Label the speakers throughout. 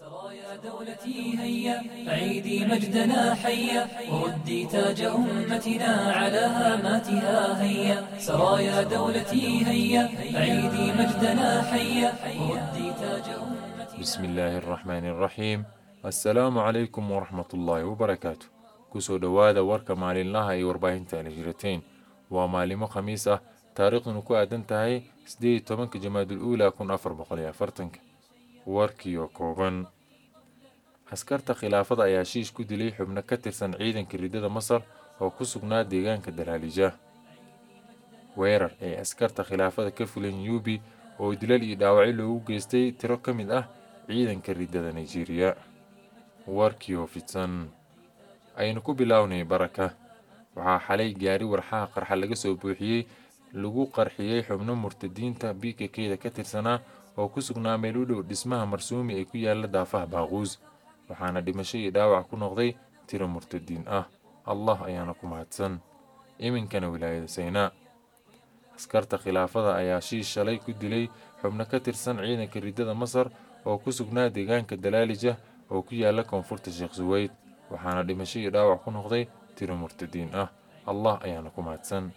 Speaker 1: سرايا دولتي هيا عيدي مجدنا حيا وردي تاج أمتنا على هاماتها هيا. سرايا دولتي هيا عيدي مجدنا حيا وردي تاج أمتنا.
Speaker 2: بسم الله الرحمن الرحيم. السلام عليكم ورحمة الله وبركاته. كسو دوادا وركا مالي الله اي ورباهن تانجرتين ومالي مخميسة تاريخ نكو أدنتهي سدي تومنك جماد الأولى كون أفر بقليا فرتنك. Kun afar boqol iyo afartanka warkiioo kooban. Askarta khilaafada ayaa shiish ku dilay xubno ka tirsan ciidanka riddada masar oo ku sugnaa deegaanka dalaalija weerar ee askarta khilaafada ka fuleen yuubi oo dilal iyo dhaawacyo loogu geystay tiro ka mid ah ciidanka riddada nigeeriya warkii oo fidsan. Aynu ku bilownay baraka. Waxaa xalay gaari warxaha qarxa laga soo buuxiyey lagu qarxiyey xubno murtadiinta b k kda ka tirsanaa oo ku sugnaa meel u dhow dhismaha marsuumi ee ku yaalla daafaha baaquus waxaana dhimasho iyo dhaawac ku noqday tiro murtadiin ah. Allah ayaana ku mahadsan. Iminkana wilaayada saynaa askarta khilaafada ayaa shiish shalay ku dilay xubno ka tirsan ciidanka riddada masar oo ku sugnaa deegaanka dalaalija oo ku yaalla koonfurta sheekh suweyd waxaana dhimasho iyo dhaawac ku noqday tiro murtadiin ah. Allah ayaana ku mahadsan.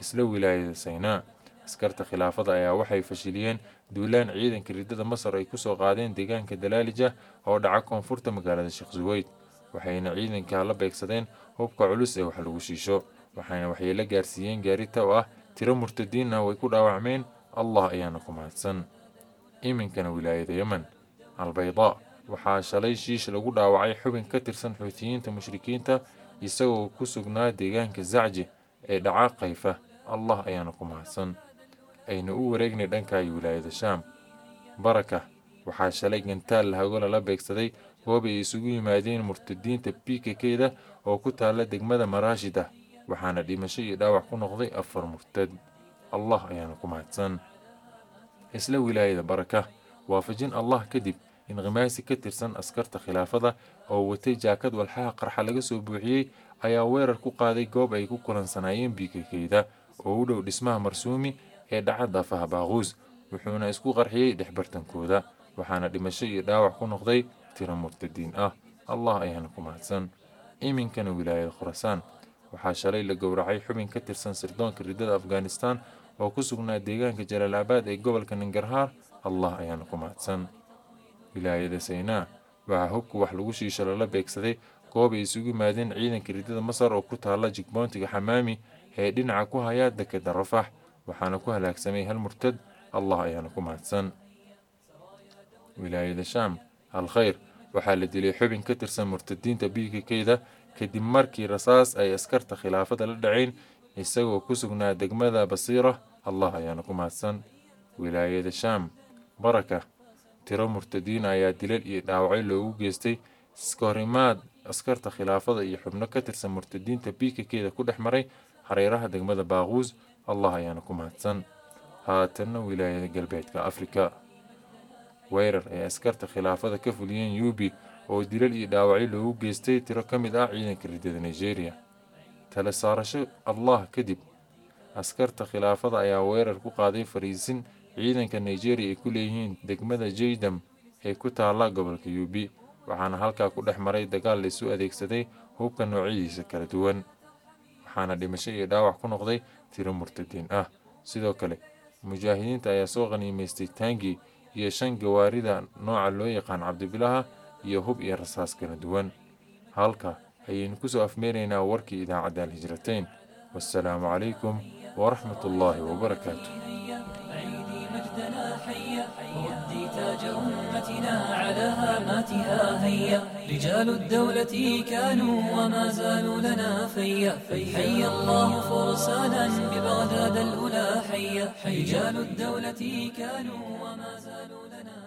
Speaker 2: Isla wilaayada saynaa askarta khilaafada ayaa waxay fashiliyeen duulaan ciidanka riddada masar ay kusoo qaadeen deegaanka dalaalija oo dhaca koonfurta magaalada sheekh suweyd waxayna ciidanka la beegsadeen hubka culus ee wax lagu shiisho waxayna waxyeelo gaarsiiyeen gaarita oo ah tiro murtadiinna way ku dhaawacmeen allah ayaana ku mahadsan iminkana wilaayada yemen albaydaa waxaa shalay shiish lagu dhaawacay xubin ka tirsan xuutiyiinta mushrikiinta isagoo ku sugnaa deegaanka zacji ee dhaca kayfa allah ayaana ku mahadsan aynu u wareegnay dhankaay wilaayada shaam baraka waxaa shalay gantaal lahagola la beegsaday goob ay isugu yimaadeen murtadiinta b k kda oo ku taalla degmada maraashida waxaana dhimasho iyo dhaawac ku noqday afar murtad allah ayaana ku mahadsan isla wilaayada baraka waafajin allah kadib inqimaasi ka tirsan askarta khilaafada oo watay jaakad walxaha qarxa laga soo buuxiyey ayaa weerar ku qaaday goob ay ku kulansanaayeen biikakeyda oo u dhow dhismaha marsuumi ee dhaca daafaha baaquus wuxuuna isku qarxiyey dhexbartankooda waxaana dhimasho iyo dhaawac ku noqday tiro murtadiin ah allah ayaana ku mahadsan iminkana wilaayada khurasaan waxaa shalay la gowracay xubin ka tirsan sirdoonka riddada afghanistan oo ku sugnaa deegaanka jalaalaabaad ee gobolka ningarhaar allah ayaana ku mahadsan wilaayada saynaa waxaa hubka wax lagu shiisho lala beegsaday goob ay isugu yimaadeen ciidanka riddada masar oo ku taalla jigboontiga xamaami ee dhinaca ku haya dekeda rafax وحانكو هلاك سميها المرتد الله ايهانكو مهاتسان ولاية الشام الخير. وحال لدي حب كتر سن مرتدين تبيكي كيدا كدي رصاص أي أسكرت خلافة للدعين يساقو كسقنا دقمذا بصيرة الله ايهانكو مهاتسان ولاية الشام بركة. ترى مرتدين أي دليل إي داوعي لوو جيستي سكوري ماد أسكرت خلافة إي حبنا كتر سن مرتدين تبيكي كيدا كل احمري hareeraha degmada baaquus allah ayaana ku mahadsan haatanna wilaayada galbeedka afrika weerar ay askarta khilaafada ka fuliyeen yuubi oo dilal iyo dhaawacyo loogu geystay tiro ka mid ah ciidanka riddada nigeria tala saarasho allah kadib askarta khilaafada ayaa weerar ku qaaday fariisin ciidanka nigeria ay ku leeyihiin degmada jaydam ee ku taalla gobolka yuubi waxaana halkaa ku dhex maray dagaal la isu adeegsaday hubka noocyadiisa kala duwan waxaana dhimasho iyo dhaawac ku noqday tiro murtadiin ah. Sidoo kale mujaahidiinta ayaa soo qaniimaystay taangi iyo shan gawaarida nooca loo yaqaan cabdibilaha iyo hub iyo rasaas kala duwan. Halka ayaynu ku soo afmeeraynaa warkii idaacadda alhijrateyn wassalaamu calaykum waraxmat ullaahi wabarakaatu
Speaker 1: عيدي مجدنا حيا وردي تاج أمتنا على هاماتها هيا. رجال الدولة كانوا وما زالوا لنا فيا. حي الله فرسانا ببغداد الأولى حيا. رجال الدولة كانوا وما زالوا لنا